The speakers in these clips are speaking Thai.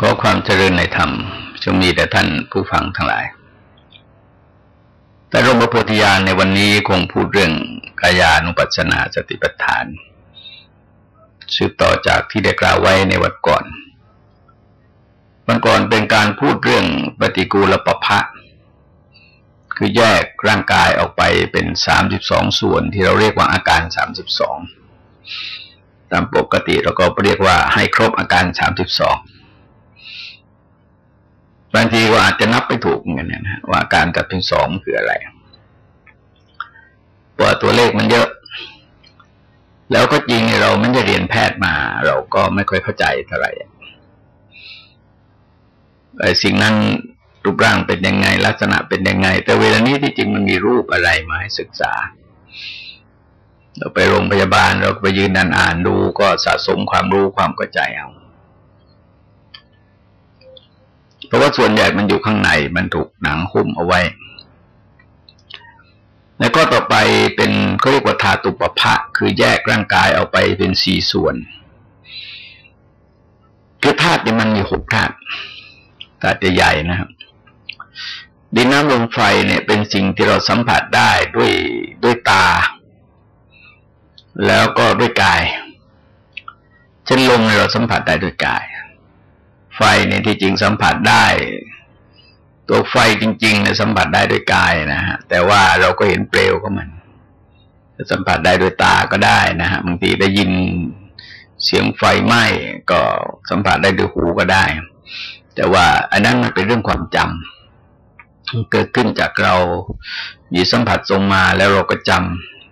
ขอความเจริญในธรรมจงมีแต่ท่านผู้ฟังทั้งหลาย แต่ร่มพระโพธิญาณในวันนี้คงพูดเรื่องกายานุปัสสนาสติปัฏฐาน สืบต่อจากที่ได้กล่าวไว้ในวันก่อน วันก่อนเป็นการพูดเรื่องปฏิกูลปภะคือแยกร่างกายออกไปเป็นสามสิบสองส่วนที่เราเรียกว่าอาการสามสิบสองตามปกติเราก็เรียกว่าให้ครบอาการสามสิบสอง บางทีก็อาจจะนับไปถูกเหมือนกันนะว่าการกับเป็นสองคืออะไรเพราะตัวเลขมันเยอะ แล้วก็จริงเราไม่ได้เรียนแพทย์มา เราก็ไม่ค่อยเข้าใจเท่าไหร่สิ่งนั้นรูปร่างเป็นยังไง ลักษณะเป็นยังไง แต่เวลานี้ที่จริงมันมีรูปอะไรมาให้ศึกษา เราไปโรงพยาบาลเราไปยืนอ่านอ่านดูก็สะสมความรู้ความเข้าใจเอาเพ ราะว่าส่วนใหญ่มันอยู่ข้างในมันถูกหนังหุ้มเอาไว้ แล้วก็ต่อไปเป็นเขาเรียกว่าธาตุปภะคือแยกร่างกายออกไปเป็นสี่ส่วนคือธาตุเนี่ยมันมีหกธาตุธาตุใหญ่นะครับดินน้ำลมไฟเนี่ยเป็นสิ่งที่เราสัมผัสได้ด้วยด้วยตา แล้วก็ด้วยกายเช่นลมเราสัมผัสได้ด้วยกาย ไฟเนี่ยที่จริงสัมผัสได้ ตัวไฟจริงๆเนี่ยสัมผัสได้ด้วยกายนะฮะแต่ว่าเราก็เห็นเปลวก็มันจะสัมผัสได้ด้วยตาก็ได้นะฮะบางทีได้ยินเสียงไฟไหม้ก็สัมผัสได้ด้วยหูก็ได้ แต่ว่าอันนั้นมันเป็นเรื่องความจำเกิดขึ้นจากเรามีสัมผัสทรงมาแล้วเราก็จ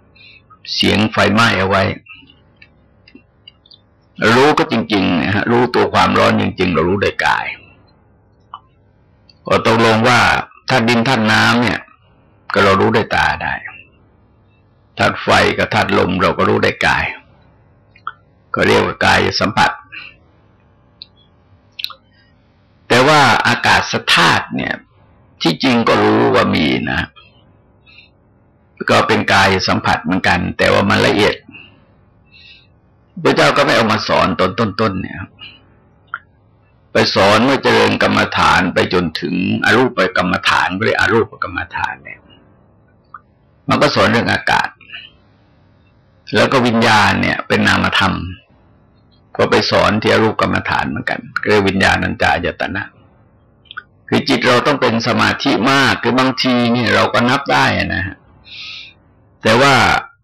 ำเสียงไฟไหม้เอาไว้ รู้ก็จริงๆนะฮะรู้ตัวความร้อนจริง ๆ เรารู้ได้กายก็ตกลงว่าถ้าดินท่านน้ำเนี่ย ก็เรารู้ได้ตาได้ธาตุไฟกับธาตุลมเราก็รู้ได้กาย ก็เรียกว่ากายสัมผัส แต่ว่าอากาศสธาตุเนี่ย ที่จริงก็รู้ว่ามีนะ ก็เป็นกายสัมผัสเหมือนกัน แต่ว่ามันละเอียด พระเจ้าก็ไม่เอามาสอนตอนต้นๆเนี่ย ไปสอนเมื่อเจริญกรรมฐานไปจนถึงอรูปไปกรรมฐานก็เรียอรูปกรรมฐานเนี่ย มันก็สอนเรื่องอากาศ แล้วก็วิญญาณเนี่ย เป็นนามธรรม ก็ไปสอนที่อรูปกรรมฐานเหมือนกันเรียกวิญญาณัญจายตนะคือจิตเราต้องเป็นสมาธิมากคือบางทีเนี่ยเราก็นับได้นะฮะแต่ว่า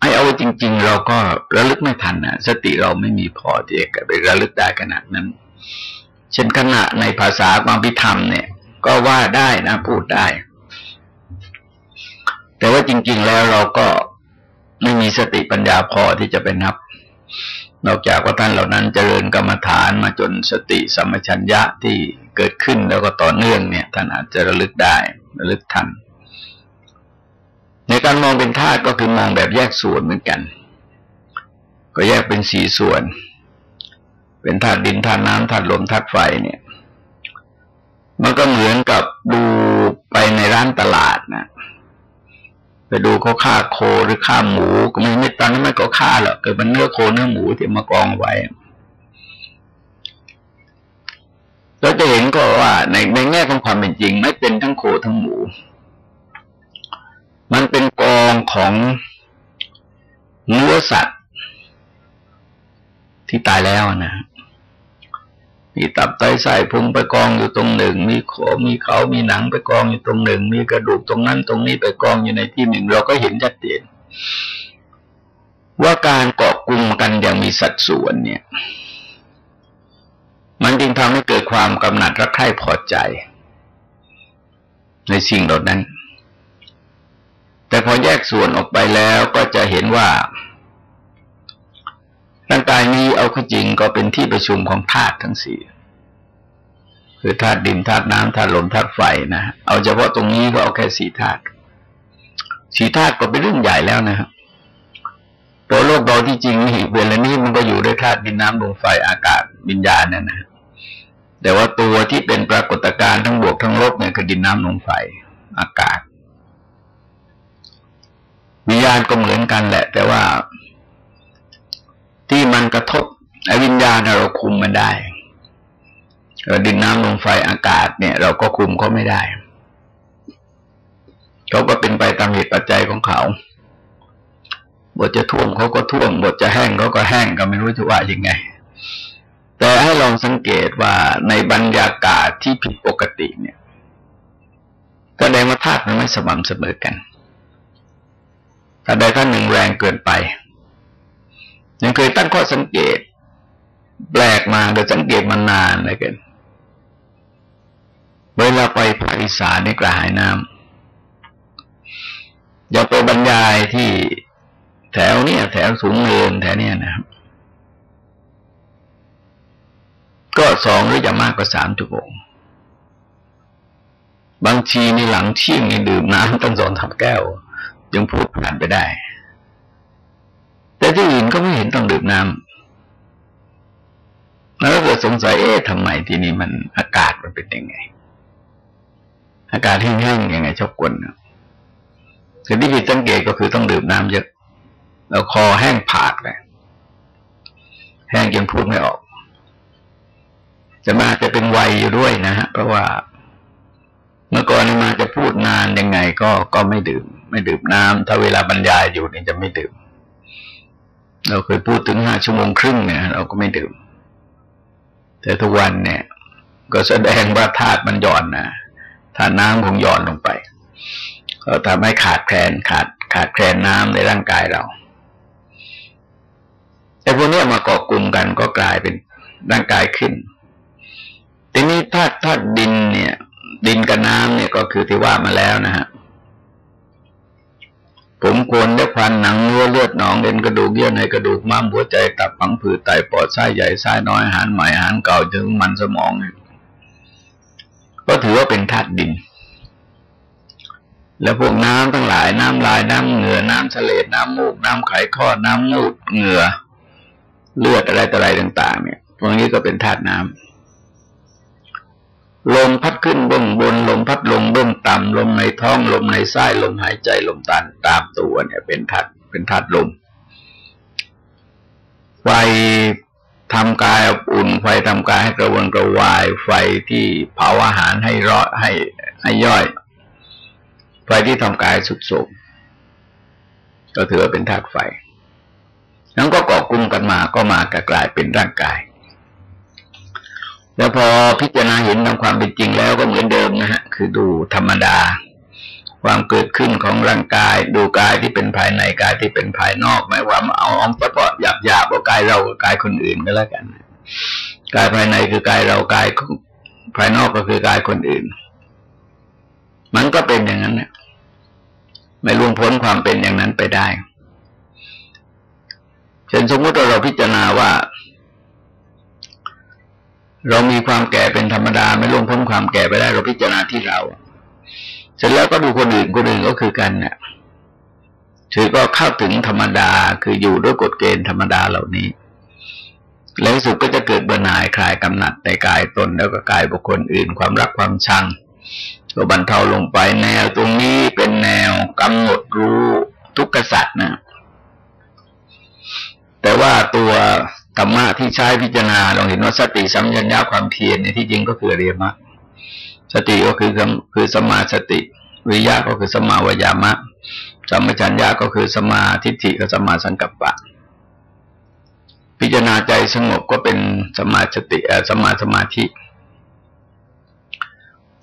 ให้เอาจริง ๆ เราก็ระลึกไม่ทันนะสติเราไม่มีพอที่จะไประลึกได้ขนาดนั้น เช่นขณะในภาษาความพิธรรมเนี่ย ก็ว่าได้นะพูดได้ แต่ว่าจริง ๆ แล้วเราก็ไม่มีสติปัญญาพอที่จะไปนับ นอกจากว่าท่านเหล่านั้นเจริญกรรมฐานมาจนสติสัมปชัญญะที่เกิดขึ้นแล้วก็ต่อเนื่องเนี่ยท่านอาจจะระลึกได้ระลึกทัน ในการมองเป็นธาตุก็คือมองแบบแยกส่วนเหมือนกัน ก็แยกเป็นสี่ส่วน เป็นธาตุดินธาตุน้ำธาตุลมธาตุไฟเนี่ย มันก็เหมือนกับดูไปในร้านตลาดนะไปดูเขาฆ่าโคหรือฆ่าหมูก็ไม่ไม่ตอนนั้นไม่ก็ฆ่าหรอกเกิดมันเนื้อโคเนื้อหมูที่มากองไว้เราจะเห็นก็ว่าในในแง่ของความเป็นจริง ไม่เป็นทั้งโคทั้งหมู มันเป็นกองของเนื้อสัตว์ ที่ตายแล้วนะมีตับไตไส้พุงไปกองอยู่ตรงหนึ่ง มีขอมีเขามีหนังไปกองอยู่ตรงหนึ่ง มีกระดูกตรงนั้นตรงนี้ไปกองอยู่ในที่หนึ่ง เราก็เห็นชัดเจนว่าการเกาะกลุ่มกันอย่างมีสัดส่วนเนี่ย มันจึงทำให้เกิดความกำหนัดรักใคร่พอใจ ในสิ่งเหล่านั้น แต่พอแยกส่วนออกไปแล้วก็จะเห็นว่าร่างกายนี้เอาข้จริงก็เป็นที่ประชุมของธาตุทั้งสี่คือธาตุดินธาตุน้ำธาตุลมธาตุไฟนะเอาเฉพาะตรงนี้ก็เอาแค่สี่ธาตุสี่ธาตุก็เป็นเรื่องใหญ่แล้วนะครับตัวโลกเราที่จริงนี่เวลานี้มันก็อยู่ด้วยธาตุดินน้ำลมไฟอากาศวิญญาณนั่นนะแต่ว่าตัวที่เป็นปรากฏการณ์ทั้งบวกทั้งลบเนี่ยคือดินน้ำลมไฟอากาศ วิญญาณก็เหมือนกันแหละ แต่ว่าที่มันกระทบไอ้วิญญาณเราคุมมันได้ดินน้ำลมไฟอากาศเนี่ย เราก็คุมเขาไม่ได้เขาก็เป็นไปตามเหตุปัจจัยของเขาบทจะท่วมเขาก็ท่วมบทจะแห้งเขาก็แห้งก็ไม่รู้จะว่ายังไง แต่ให้ลองสังเกตว่าในบรรยากาศที่ผิดปกติเนี่ยแสดงว่าธาตุมันไม่สม่ำเสมอกัน ใดท่านหนึ่งแรงเกินไป ยังเคยตั้งข้อสังเกต แปลกมาโดยสังเกตมานานเลยกันเวลาไปภาคอีสานในกระหายน้ำอย่าไปบรรยายที่แถวเนี้ยแถวสูงเนินแถวเนี้ยนะครับ ก็สองหรือจะมากกว่าสามชั่วโมงบางทีในหลังเที่ยงนี่ดื่มน้ำตั้งสองทับแก้ว ยังพูดผ่านไปได้ แต่ที่อื่นก็ไม่เห็นต้องดื่มน้ำแล้วก็เกิดสงสัยเอ๊ะทำไมที่นี่มันอากาศมันเป็นยังไง อากาศแห้งๆยังไงชอบกวนสิ่งที่ผิดสังเกตก็คือต้องดื่มน้ำเยอะแล้วคอแห้งผากเลยแห้งจนพูดไม่ออกจะมาจะเป็นวัยอยู่ด้วยนะฮะเพราะว่า เมื่อก่อนมาจะพูดนานยังไงก็ก็ไม่ดื่ม ไม่ดื่มน้ำถ้าเวลาบรรยายอยู่นี่จะไม่ดื่ม เราเคยพูดถึงห้าชั่วโมงครึ่งเนี่ย เราก็ไม่ดื่ม แต่ทุกวันเนี่ย ก็แสดงว่าธาตุมันหย่อนนะธาตุน้ำคงหย่อนลงไปก็ทำให้ขาดแคลนขาดขาดแคลนน้ำในร่างกายเราแต่พวกนี้มาเกาะกลุ่มกันก็กลายเป็นร่างกายขึ้น ทีนี้ธาตุธาตุดินเนี่ย ดินกับน้ำเนี่ยก็คือที่ว่ามาแล้วนะฮะ ผมควรได้ควันหนังเนื้อเลือดหนองเอ็นกระดูกเยื่อในกระดูกม้ามหัวใจตับฝังผืดไตปอดไส้ใหญ่ไส้น้อยอาหารใหม่อาหารเก่าถึงมันสมองก็ถือว่าเป็นธาตุดิน แล้วพวกน้ำทั้งหลายน้ำลายน้ำเหงื่อน้ำเสลดน้ำมูกน้ำไขข้อน้ำมูดเหงื่อเลือดอะไรต่ออะไรต่าง ๆ เนี่ยพวกนี้ก็เป็นธาตุน้ำ ลมพัดขึ้นเบื้องบน ลมพัดลงเบื้องต่ำลมในท้องลมในไส้ลมหายใจลมตันตามตัวเนี่ยเป็นธาตุเป็นธาตุลมไฟทำกายอบอุ่น ไฟทำกายให้กระวนกระวาย ไฟที่เผาอาหารให้ร้อนให้ให้ย่อย ไฟที่ทำกายสุดโสมก็ถือว่าเป็นธาตุไฟนั้นก็เกาะกลุ่มกันมาก็มากลายเป็นร่างกาย แล้วพอพิจารณาเห็นตามความเป็นจริงแล้วก็เหมือนเดิมนะฮะ คือดูธรรมดา ความเกิดขึ้นของร่างกาย ดูกายที่เป็นภายในกายที่เป็นภายนอกไม่ว่าเอาเอาเฉพาะหยาบหยาบว่ากายเรากายคนอื่นก็แล้วกันกายภายในคือกายเรากายภายนอกก็คือกายคนอื่น มันก็เป็นอย่างนั้นเนี่ยไม่ล่วงพ้นความเป็นอย่างนั้นไปได้เช่นสมมติเราพิจารณาว่า เรามีความแก่เป็นธรรมดาไม่ล่วงพ้นความแก่ไปได้เราพิจารณาที่เรา เสร็จแล้วก็ดูคนอื่นคนอื่นก็คือกันเนี่ยถือก็เข้าถึงธรรมดาคืออยู่ด้วยกฎเกณฑ์ธรรมดาเหล่านี้ แล้วสุดก็จะเกิดเบื่อหน่ายคลายกำหนัดในกายตนแล้วก็กายบุคคลอื่น ความรักความชังก็บรรเทาลงไปแนวตรงนี้เป็นแนวกำหนดรู้ทุกขสัตว์นะแต่ว่าตัว ธรรมะที่ใช้พิจารณาเราเห็นว่าสติสัมยัญญาความเพียรในที่จริงก็คือเรียมะสติก็คือคือสมาสติ วิยะก็คือสมาวยามะสัมมจัญญาก็คือสมาทิฏฐิกับสมาสังกัปปะ พิจารณาใจสงบก็เป็นสมาสติสมาสมาธิ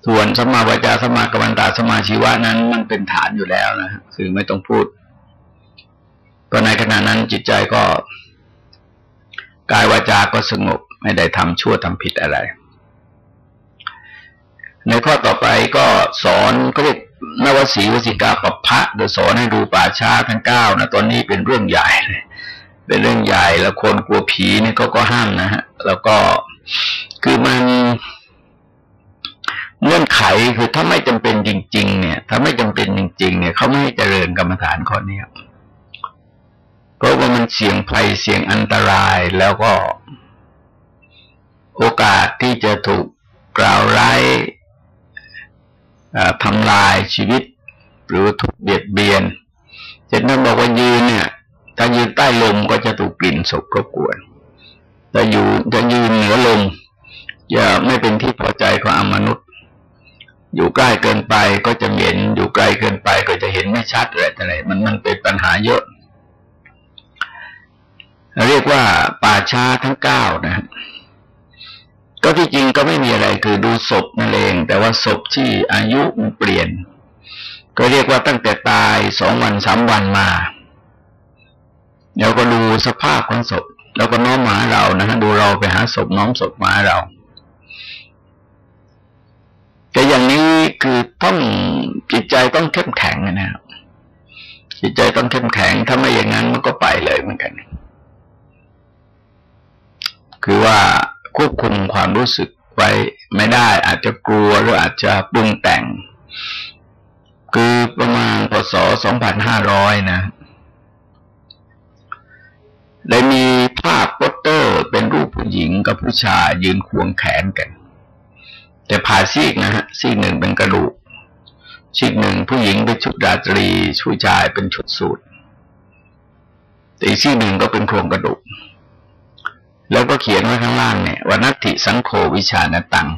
ส่วนสมาวจาสมากรรมตาสมาชีวะนั้น มันเป็นฐานอยู่แล้วนะคือไม่ต้องพูดเพราะในขณะนั้นจิตใจก็ กายวาจาก็สงบไม่ได้ทำชั่วทำผิดอะไร ในข้อต่อไปก็สอนก็เรียกนวสีวสิกาปพะโดสอนให้ดูป่าช้าทั้งเก้านะตอนนี้เป็นเรื่องใหญ่เลยเป็นเรื่องใหญ่แล้วคนกลัวผีเนี่ยก็ก็ห้ามนะฮะแล้วก็คือมันเงื่อนไขคือถ้าไม่จำเป็นจริง ๆ เนี่ย ถ้าไม่จำเป็นจริง ๆ เนี่ยเขาไม่ให้เจริญกรรมฐานข้อนี้ เพราะว่ามันเสี่ยงภัยเสี่ยงอันตรายแล้วก็ โอกาสที่จะถูกกล่าวร้ายทำลายชีวิต หรือถูกเบียดเบียนเช่นนั้นบอกว่ายืนเนี่ย ถ้ายืนใต้ลมก็จะถูกกลิ่นศพรบกวนถ้าอยู่จะยืนเหนือลมอย่าไม่เป็นที่พอใจของมนุษย์ อยู่ใกล้เกินไปก็จะเห็นอยู่ไกลเกินไปก็จะเห็นไม่ชัดอะไรอะไรมันมันเป็นปัญหาเยอะ เรียกว่าป่าช้าทั้งเก้านะ ก็ที่จริงก็ไม่มีอะไรคือดูศพนั่นเอง แต่ว่าศพที่อายุมันเปลี่ยน ก็เรียกว่าตั้งแต่ตายสองวันสามวันมาเราก็ดูสภาพของศพแล้วก็น้อมหมาเรานะฮะดูเราไปหาศพน้อมศพหมาเราแต่อย่างนี้คือต้องจิตใจต้องเข้มแข็งนะครับจิตใจต้องเข้มแข็งถ้าไม่อย่างนั้นมันก็ไปเลยเหมือนกัน คือว่าควบคุมความรู้สึกไว้ไม่ได้ อาจจะกลัวหรืออาจจะปรุงแต่ง คือประมาณพศ2500 นะ ได้มีภาพโปสเตอร์เป็นรูปผู้หญิงกับผู้ชายยืนควงแขนกัน แต่ผ่าซีกนะฮะซีกหนึ่งเป็นกระดูกซีกหนึ่งผู้หญิงเป็นชุดราตรีผู้ชายเป็นชุดสูทแต่อีกซีกหนึ่งก็เป็นโครงกระดูก แล้วก็เขียนไว้ข้างล่างเนี่ยว่านัตถิสังโฆวิชานตัง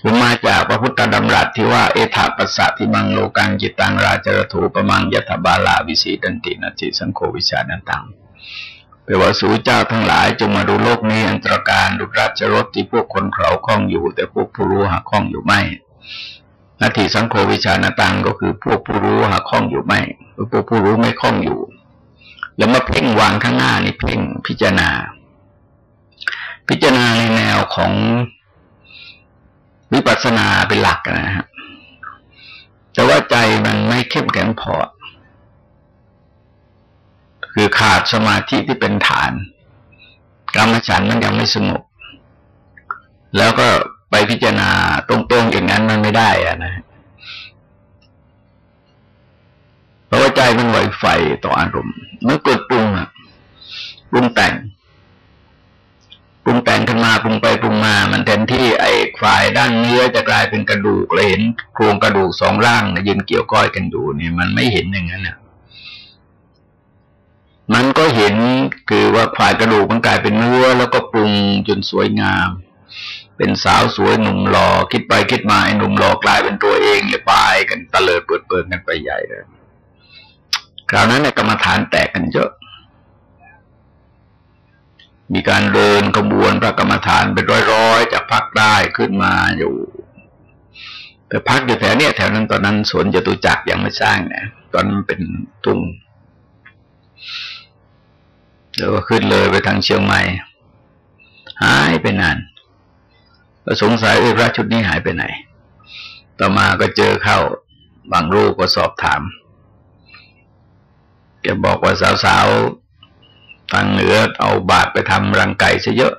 คือมาจากพระพุทธดำรัสที่ว่าเอถาปัสสะทิมังโลกังจิตังราจรถูปมังยถบาลาวิสีดันตินัตถิสังโฆวิชานตังแปลว่าสู่เจ้าทั้งหลายจงมาดูโลกนี้อันตรการดุราชรถที่พวกคนเขาคล้องอยู่ แต่พวกผู้รู้หาคล้องอยู่ไม่นาทีสังโฆวิชาณตังก็คือพวกผู้รู้หาคล้องอยู่ไม่พวกผู้รู้ไม่คล้องอยู่ แล้วมาเพ่งวางข้างหน้านี่เพ่งพิจารณา พิจารณาในแนวของวิปัสสนาเป็นหลักนะฮะแต่ว่าใจมันไม่เข้มแข็งพอ คือขาดสมาธิที่เป็นฐานกรรมฉันมันยังไม่สงบ แล้วก็ไปพิจารณาตรงๆอย่างนั้นมันไม่ได้อะนะ เพราะว่าใจมันไหวไฟต่ออารมณ์เมื่อเกิดปรุงอะปรุงแต่ง ปรุงแต่งขึ้นมาปรุงไปปรุงมา มันแทนที่ไอ้ฝ่ายด้านเนื้อจะกลายเป็นกระดูกเลยเห็นโครงกระดูกสองร่างยืนเกี่ยวก้อยกันอยู่เนี่ยมันไม่เห็นอย่างนั้นเนี่ยมันก็เห็นคือว่าฝ่ายกระดูกมันกลายเป็นเนื้อแล้วก็ปรุงจนสวยงาม เป็นสาวสวยหนุ่มหล่อคิดไปคิดมาไอ้หนุ่มหล่อกลายเป็นตัวเองเลยไปกันตะเลิดเปิดเปิดกันไปใหญ่เลยคราวนั้นเนี่ยกรรมฐานแตกกันเยอะ มีการเดินขบวนพระกรรมฐานเป็นร้อยๆจากพักได้ขึ้นมาอยู่แต่พักอยู่แถวเนี้ยแถวนั้นตอนนั้นสวนจตุจักรยังไม่สร้างเนี่ยตอนนั้นเป็นตุงแล้วก็ขึ้นเลยไปทางเชียงใหม่หายไปนานก็สงสัยเออพระชุดนี้หายไปไหน ต่อมาก็เจอเข้าบางรูปก็สอบถามแกบอกว่าสาวๆ ทางเหนือเอาบาตรไปทำรังไก่ซะเยอะ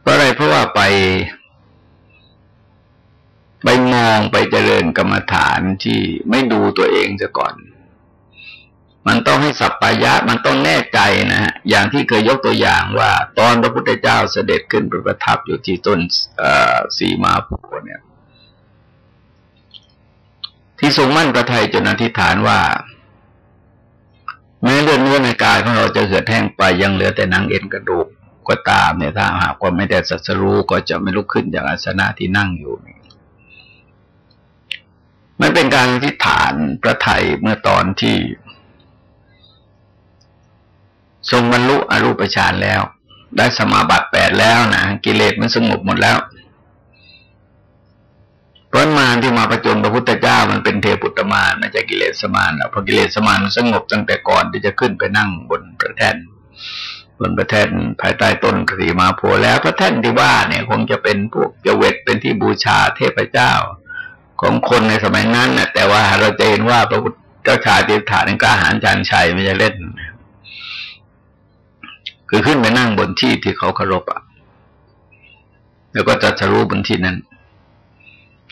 เพราะอะไรเพราะว่าไป ไปมองไปเจริญกรรมฐานที่ไม่ดูตัวเองซะก่อน มันต้องให้สัพพายะ มันต้องแน่ใจนะฮะอย่างที่เคยยกตัวอย่างว่า ตอนพระพุทธเจ้าเสด็จขึ้นประทับอยู่ที่ต้นสีมาโพเนี่ยที่ทรงมั่นประทัยจนอธิษฐานว่า แม้เลือดเนื้อในกายของเราจะเหือดแห้งไปยังเหลือแต่หนังเอ็นกระดูกก็ตามเนี่ยถ้าหากว่าไม่ได้สัสรู้ก็จะไม่ลุกขึ้นจากอาสนะที่นั่งอยู่มันเป็นการอธิษฐานประทัยเมื่อตอนที่ ทรงบรรลุอรูปฌานแล้ว ได้สมาบัติแปดแล้วนะกิเลสมันสงบหมดแล้ว ราะมารที่มาประจนพระพุทธเจ้ามันเป็นเทพุตตมารไม่ใช่กิเลสมารแล้วพอกิเลสมารมันสงบตั้งแต่ก่อนที่จะขึ้นไปนั่งบนพระแท่นบนพระแท่นภายใต้ต้นกรีมาโพแล้วพระแท่นที่ว่าเนี่ยคงจะเป็นพวกเจเวตเป็นที่บูชาเทพเจ้า ของคนในสมัยนั้นนะแต่ว่าเราจะเห็นว่าพระพุทธเจ้าชายติฐานกล้าหาญจานชัยไม่ใช่เล่น คือขึ้นไปนั่งบนที่ที่เขาเคารพอะแล้วก็จะทะลุบนที่นั้น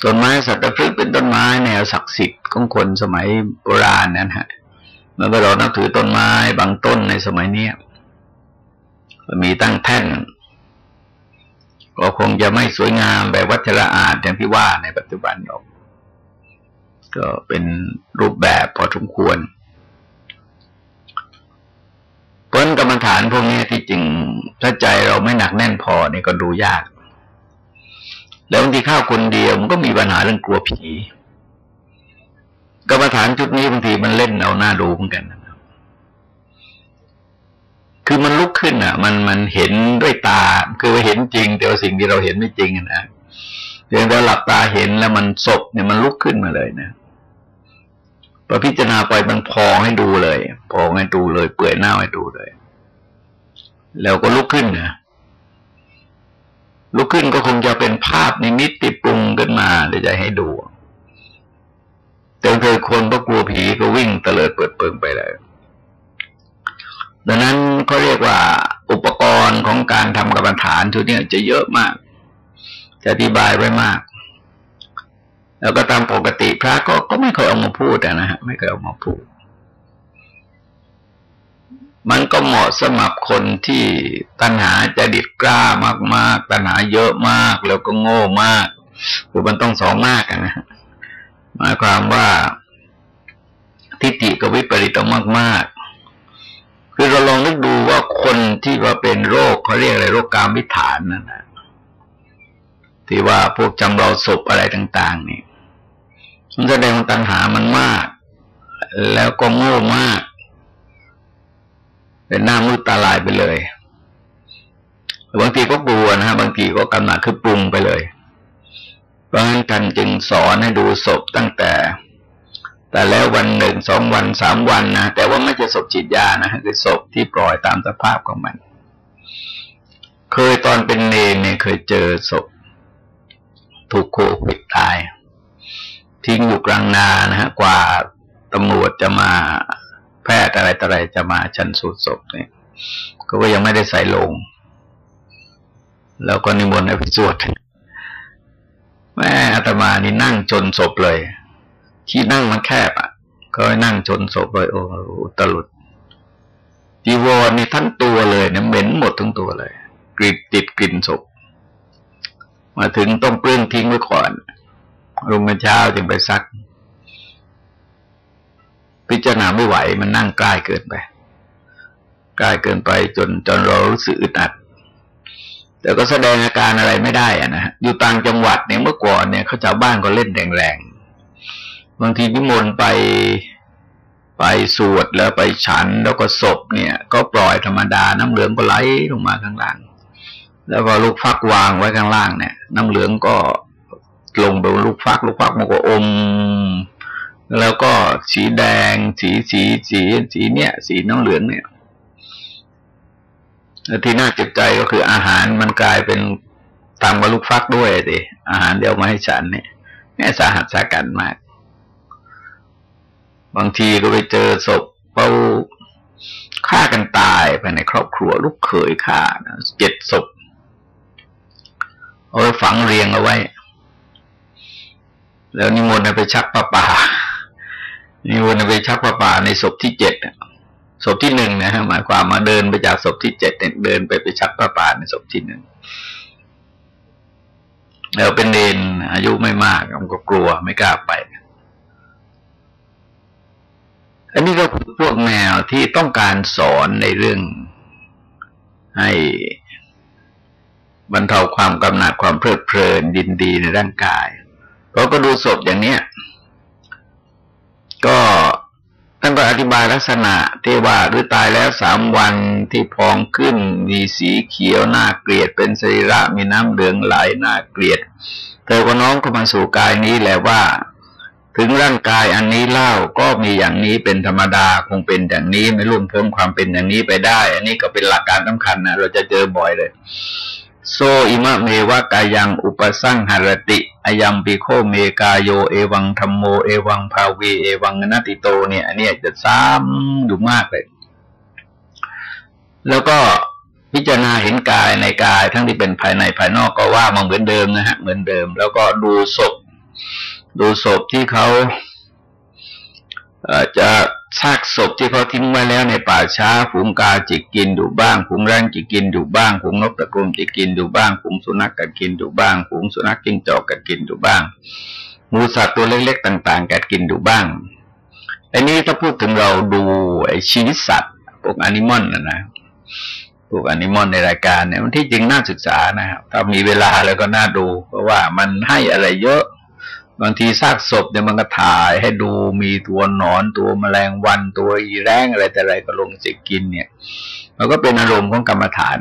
ต้นไม้สัตว์พฤกษ์เป็นต้นไม้แนวศักดิ์สิทธิ์ของคนสมัยโบราณนั่นฮะเมื่อเรานับถือต้นไม้บางต้นในสมัยเนี้ยมีตั้งแท่นก็คงจะไม่สวยงามแบบวัชระอาจอย่างที่ว่าในปัจจุบันหรอก ก็เป็นรูปแบบพอสมควรพเพราะกรรมฐานพวกนี้ที่จริงถ้าใจเราไม่หนักแน่นพอเนี่ยก็ดูยาก แล้วบางทีเข้าคนเดียวมันก็มีปัญหาเรื่องกลัวผีกรรมฐานชุดนี้บางทีมันเล่นเอาหน้าดูเหมือนกัน คือมันลุกขึ้นอะ มันมันเห็นด้วยตา คือว่าเห็นจริง แต่ว่าสิ่งที่เราเห็นไม่จริงนะเพียงแต่หลับตาเห็นแล้วมันศพเนี่ยมันลุกขึ้นมาเลยนะพอพิจารณาไปมันพองให้ดูเลย พองให้ดูเลย เปื่อยหน้าให้ดูเลย แล้วก็ลุกขึ้นนะ ลุกขึ้นก็คงจะเป็นภาพนิมิตติปรุงขึ้นมาเดี๋ยวจะให้ดูแต่เคยคนก็กลัวผีก็วิ่งเตลิดเปิดเปิงไปเลยดังนั้นเขาเรียกว่าอุปกรณ์ของการทำกรรมฐานชุดนี้จะเยอะมาก จะอธิบายไว้มาก แล้วก็ตามปกติพระก็ก็ไม่เคยเอามาพูดนะฮะไม่เคยเอามาพูด มันก็เหมาะสำหรับคนที่ตัณหาจะดิดกล้ามาก ๆ ตัณหาเยอะมากแล้วก็โง่มากคือมันต้องสองมากนะหมายความว่าทิฏฐิกับวิปริตมาก ๆ คือเราลองนึกดูว่าคนที่ว่าเป็นโรคเขาเรียกอะไรโรคกามวิถานนั่นนะที่ว่าพวกจำเราศพอะไรต่าง ๆ นี่มันแสดงตัณหามันมาก แล้วก็โง่มาก เป็นหน้ามืดตาลายไปเลยบางทีก็กลัวนะฮะบางทีก็กำหนัดคือปรุงไปเลย เพราะฉะนั้นท่านจึงสอนให้ดูศพตั้งแต่ แต่แล้ววันหนึ่งสองวันสามวันนะแต่ว่าไม่ใช่ศพฉีดยานะคือศพที่ปล่อยตามสภาพของมัน เคยตอนเป็นเนรเนี่ยเคยเจอศพถูกโควิดตาย ทิ้งอยู่กลางนานะฮะกว่าตำรวจจะมา แพทย์อะไรต่ออะไรจะมาชันสูตรศพเนี่ยก็ยังไม่ได้ใส่ลง แล้วก็นิมนต์ให้พิสวดแม่อาตมานี่นั่งจนศพเลย ที่นั่งมันแคบอะ ก็นั่งจนศพเลยโอ้ตลุดจีวรนี่ทั้งตัวเลยเนี่ยเหม็นหมดทั้งตัวเลยกลิ่นติดกลิ่นศพมาถึงต้องเปลื้องทิ้งไว้ก่อนรุ่งเช้าจึงไปซัก พิจารณาไม่ไหวมันนั่งใกล้เกินไปใกล้เกินไปจนจนเรารู้สึกอึดอัดแต่ก็แสดงอาการอะไรไม่ได้อะนะอยู่ต่างจังหวัดเนี่ยเมื่อก่อนเนี่ยเขาชาวบ้านก็เล่นแรงๆบางทีพิมลไปไปสวดแล้วไปฉันแล้วก็ศพเนี่ย ก็ปล่อยธรรมดาน้ำเหลืองก็ไหลลงมาข้างล่าง แล้วก็ลูกฟักวางไว้ข้างล่างเนี่ย น้ำเหลืองก็ลงไปลูกฟัก ลูกฟักมันก็อม แล้วก็สีแดง สีสีสีสีเนี่ยสีน้ำเหลืองเนี่ยที่น่าเจ็บใจก็คืออาหารมันกลายเป็นตามกับลูกฟักด้วยดิอาหารเดียวมาให้ฉันเนี่ยแม่สาหัสสากันมาก บางทีก็ไปเจอศพเป้าฆ่ากันตายไปในครอบครัว ลูกเขยฆ่าเจ็ดศพเอาไปฝังเรียงเอาไว้ แล้วนิมนต์ไปชักประป่า นิมนต์ไปชักประป่าในศพที่เจ็ดศพที่หนึ่งนะฮะหมายความมาเดินไปจากศพที่เจ็ดเดินไปไปชักประป่าในศพที่หนึ่งแล้วเป็นเดนอายุไม่มากมันก็กลัวไม่กล้าไป อันนี้ก็พวกแมวที่ต้องการสอนในเรื่องให้บรรเทาความกำหนัดความเพลิดเพลินยินดีในร่างกายเราก็ดูศพอย่างเนี้ย ก็ท่านก็อธิบายลักษณะที่ว่าหรือตายแล้วสามวันที่พองขึ้น มีสีเขียวน่าเกลียด เป็นสรีระมีน้ำเหลืองไหลน่าเกลียดเธอก็น้อมเข้ามาสู่กายนี้แหละว่า ถึงร่างกายอันนี้เล่าก็มีอย่างนี้เป็นธรรมดาคงเป็นอย่างนี้ไม่ลุ่นพ้นความเป็นอย่างนี้ไปได้ อันนี้ก็เป็นหลักการสำคัญนะเราจะเจอบ่อยเลย โซอิมะเมวะกายังอุปสังหารติอายัมปิโคเมกาโยเอวังธรรมโมเอวังภาวีเอวังนาติโตเนี่ยอันนี้จะซ้ำอยู่มากเลย แล้วก็พิจารณาเห็นกายในกายทั้งที่เป็นภายในภายนอกก็ว่ามาเหมือนเดิมนะฮะเหมือนเดิม แล้วก็ดูศพ ดูศพที่เขาจะ ซากศพที่เขาทิ้งไว้แล้วในป่าช้าฝูงกาจิกกินอยู่บ้างฝูงแร้งจิกกินอยู่บ้างฝูงนกตะกรุมจิกกินอยู่บ้างฝูงสุนัขกัดกินอยู่บ้างฝูงสุนัขจิ้งจอกกัดกินอยู่บ้างมูสัตว์ตัวเล็กๆต่าง ๆกัดกินอยู่บ้างอันนี้ถ้าพูดถึงเราดูไอ้ชีวิตสัตว์ปวกอนิมอนนะนะพวกอนิมอนในรายการเนี่ยมันที่จริงน่าศึกษานะครับถ้ามีเวลาแล้วก็น่าดู เพราะว่ามันให้อะไรเยอะ บางทีซากศพเนี่ยมันก็ถ่ายให้ดูมีตัวหนอนตัวแมลงวันตัวอีแรงอะไรแต่อะไรก็ลงจะกินเนี่ยมันก็เป็นอารมณ์ของกรรมฐาน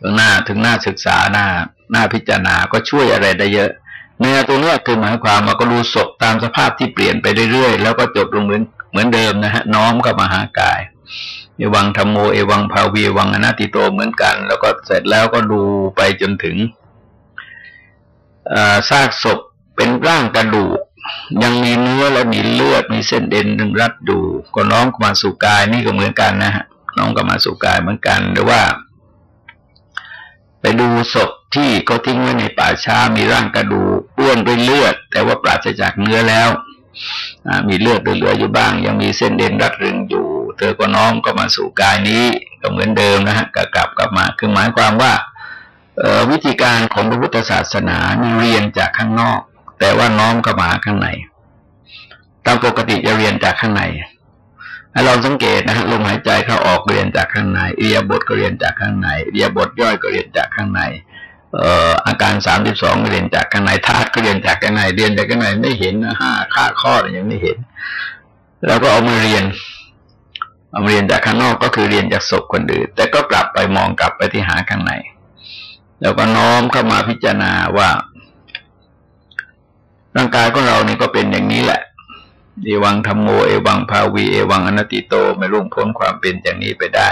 ถึงหน้าถึงหน้าศึกษาหน้าหน้าพิจารณาก็ช่วยอะไรได้เยอะเนื้อตัวนี้คือหมายความมาก็ดูศพตามสภาพที่เปลี่ยนไปเรื่อยๆ แล้วก็จบลงเหมือนเหมือนเดิมนะฮะน้อมกับมหากายเอวังธรรมโมเอวังภาวีวังอนาติโตเหมือนกัน แล้วก็เสร็จแล้วก็ดูไปจนถึง ซากศพเป็นร่างกระดูก ยังมีเนื้อและมีเลือดมีเส้นเอ็นดึงรัดดูก็น้อมมาสู่กายนี่ก็เหมือนกันนะฮะน้อมกับมาสู่กายเหมือนกันหรือว่า ไปดูศพที่เขาทิ้งไว้ในป่าช้ามีร่างกระดูกอ้วนด้วยเลือด แต่ว่าปราศจากเนื้อแล้วมีเลือดเหลืออยู่บ้าง ยังมีเส้นเอ็นรัดรึงอยู่ เธอก็น้อมก็มาสู่กายนี้ก็เหมือนเดิมนะฮะกลับกลับมาคือหมายความว่า วิธีการของพระพุทธศาสนามีเรียนจากข้างนอก แต่ว่าน้อมเข้ามาข้างในตามปกติจะเรียนจากข้างในให้เราสังเกตนะฮะลมหายใจเข้าออกเรียนจากข้างในเอียบทก็เรียนจากข้างในเอียบทย่อยก็เรียนจากข้างในเอ่ออาการสามสิบสองเรียนจากข้างในธาตุก็เรียนจากข้างในเรียนจากข้างในไม่เห็นนะห้าค่าข้อยังไม่เห็น แล้วก็เอามาเรียนเอามาเรียนจากข้างนอกก็คือเรียนจากศพคนอื่นแต่ก็กลับไปมองกลับไปที่หาข้างใน แล้วก็น้อมเข้ามาพิจารณาว่า ร่างกายของเรานี่ก็เป็นอย่างนี้แหละเอวังธรรมโมเอวังภาวีเอวังอนัติโตไม่รุ่งพ้นความเป็นอย่างนี้ไปได้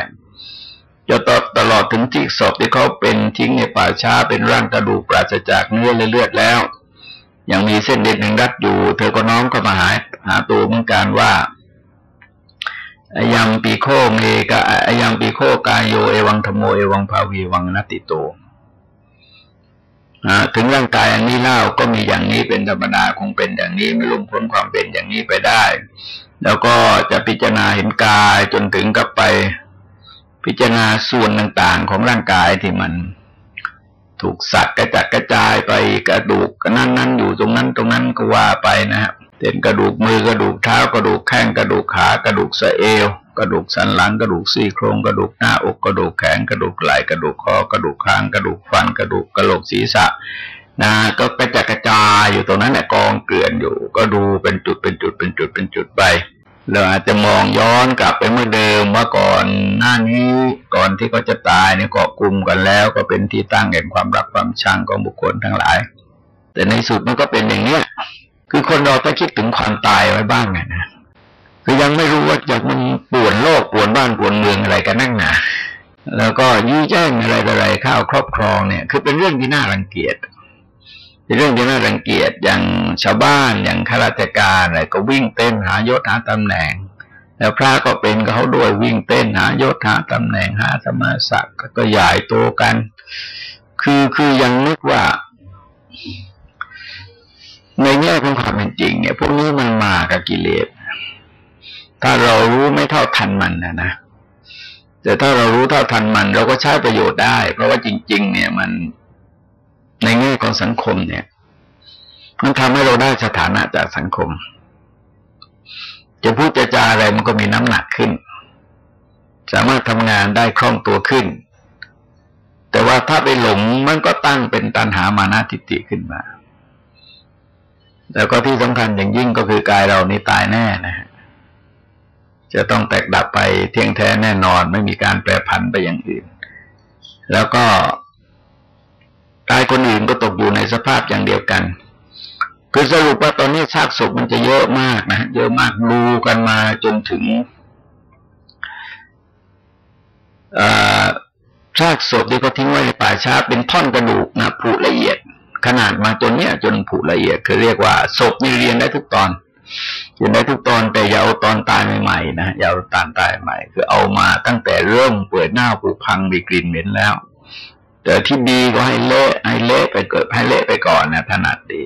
จะตอตลอดถึงที่ศพที่เขาเป็นทิ้งในป่าช้าเป็นร่างกระดูกปราศจากเนื้อเลือดแล้วยังมีเส้นเด็ดหนึ่งรัดอยู่ เธอก็น้อมเข้ามาหาหาตัวเหมือนกันว่าอายังปีโคเมกะอายังปีโคกายโยเอวังธโมเอวังภาวีวังนติโต ถึงร่างกายอันนี้เล่าก็มีอย่างนี้เป็นธรรมดาคงเป็นอย่างนี้ไม่ลุ่มพ้นความเป็นอย่างนี้ไปได้ แล้วก็จะพิจารณาเห็นกายจนถึงกับไป พิจารณาส่วนต่างๆ ของร่างกายที่มัน ถูกสัตว์กระจัดกระจายไปกระดูกกนั่นนั่นอยู่ตรงนั้นตรงนั้นก็ว่าไปนะครับเป็นกระดูกมือกระดูกเท้ากระดูกแข้งกระดูกขากระดูกสะเอว กระดูกสันหลังกระดูกซี่โครงกระดูกหน้าอกกระดูกแขนกระดูกไหล่กระดูกคอกระดูกคางกระดูกฟันกระดูกกระโหลกศีรษะนะก็กระจัดกระจายอยู่ตรงนั้นแหละกองเกลื่อนอยู่ ก็ดูเป็นจุดเป็นจุดเป็นจุดเป็นจุดไปเราอาจจะมองย้อนกลับไปเมื่อเดิมว่าก่อนหน้านี้ก่อนที่เขาจะตายเนี่ยเกาะกลุ่มกันแล้ว ก็เป็นที่ตั้งแห่งความรักความชังของบุคคลทั้งหลาย แต่ในสุดมันก็เป็นอย่างเนี้ยคือคนเราต้องคิดถึงความตายไว้บ้างไงนะ คือยังไม่รู้ว่าจะมันป่วนโลกป่วนบ้านป่วนเมืองอะไรกันนั่งหนาแล้วก็ยื้อแจ้งอะไรอะไรข้าวครอบครองเนี่ย คือเป็นเรื่องที่น่ารังเกียจเป็นเรื่องที่น่ารังเกียจอย่างชาวบ้านอย่างข้าราชการอะไรก็วิ่งเต้นหายศหาตำแหน่ง แล้วพระก็เป็นเขาด้วยวิ่งเต้นหายศหาตำแหน่งหาสมาศักดิ์ก็ใหญ่โตกัน คือคือยังนึกว่า ในแง่ของความเป็นจริง เนี่ยพวกนี้มันมากับกิเลส ถ้าเรารู้ไม่เท่าทันมันนะนะแต่ถ้าเรารู้เท่าทันมัน เราก็ใช้ประโยชน์ได้ เพราะว่าจริง ๆ เนี่ยมันในแง่ของสังคมเนี่ย มันทำให้เราได้สถานะจากสังคม จะพูดจะจาอะไรมันก็มีน้ำหนักขึ้น สามารถทำงานได้คล่องตัวขึ้น แต่ว่าถ้าไปหลงมันก็ตั้งเป็นตันหามานาทิฏฐิขึ้นมา แล้วก็ที่สำคัญอย่างยิ่งก็คือกายเรานี่ตายแน่นะฮะ จะต้องแตกดับไปเที่ยงแท้แน่นอนไม่มีการแปรผันไปอย่างอื่น แล้วก็กายคนอื่นก็ตกอยู่ในสภาพอย่างเดียวกัน คือสรุปว่าตอนนี้ซากศพมันจะเยอะมากนะเยอะมากดูกันมาจนถึงซากศพที่เขาทิ้งไว้ในป่าช้าเป็นท่อนกระดูกนะผุละเอียด ขนาดมาจนเนี้ยจนผุละเอียดคือเรียกว่าศพนี่เรียนได้ทุกตอน เรียนได้ทุกตอนแต่อย่าเอาตอนตายใหม่ๆนะอย่าเอาตอนตายใหม่คือเอามาตั้งแต่เริ่มเปิดหน้าผุพังมีกลิ่นเหม็นแล้ว แต่ที่ดีก็ให้เละให้เละไปเกิดให้เละไปก่อนนะถนัดดี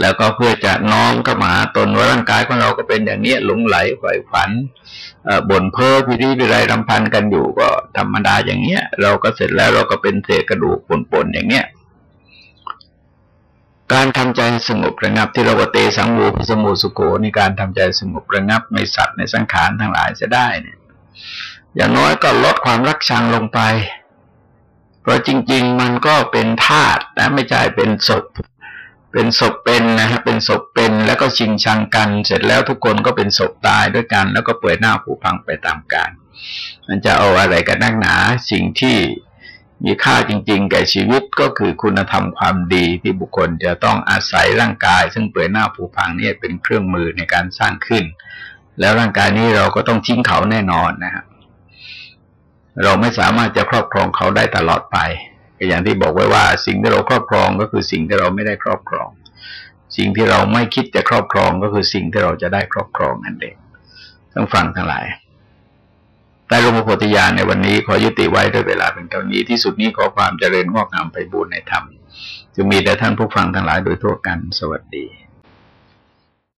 แล้วก็เพื่อจะน้อมเข้ามาตนว่าร่างกายของเราก็เป็นอย่างนี้หลงไหลไฝ่ฝันบ่นเพ้อพิริพิไรรำพันกันอยู่ก็ธรรมดาอย่างเงี้ย เราก็เสร็จแล้วเราก็เป็นเศษกระดูกปนๆอย่างเงี้ย การทำใจสงบระงับที่เราเตสังโวพิสมุสุโกนี่การทำใจสงบระงับในสัตว์ในสังขารทั้งหลายจะได้เนี่ย อย่างน้อยก็ลดความรักชังลงไป เพราะจริง ๆ มันก็เป็นธาตุนะไม่ใช่เป็นศพ เป็นศพเป็นนะฮะเป็นศพเป็นแล้วก็ชิงชังกัน เสร็จแล้วทุกคนก็เป็นศพตายด้วยกัน แล้วก็เปิดหน้าผูพังไปตามการมันจะเอาอะไรกันนักหนาสิ่งที่ มีค่าจริง ๆ แก่ชีวิตก็คือคุณธรรมความดีที่บุคคลจะต้องอาศัยร่างกาย ซึ่งเปื่อยหน้าผุพังเนี่ยเป็นเครื่องมือในการสร้างขึ้น แล้วร่างกายนี้เราก็ต้องทิ้งเขาแน่นอนนะครับเราไม่สามารถจะครอบครองเขาได้ตลอดไปอย่างที่บอกไว้ว่าสิ่งที่เราครอบครองก็คือสิ่งที่เราไม่ได้ครอบครอง สิ่งที่เราไม่คิดจะครอบครองก็คือสิ่งที่เราจะได้ครอบครองนั่นเองต้องฟังทั้งหลาย ใต้หลวงพ่อโพธิญาณในวันนี้ขอยุติไว้ด้วยเวลาเป็นเท่านี้ที่สุดนี้ขอความเจริญงอกงามไปบูรณนธรรมจึงมีแต่ท่านผู้ฟังทั้งหลายโดยทั่วกันสวัสดี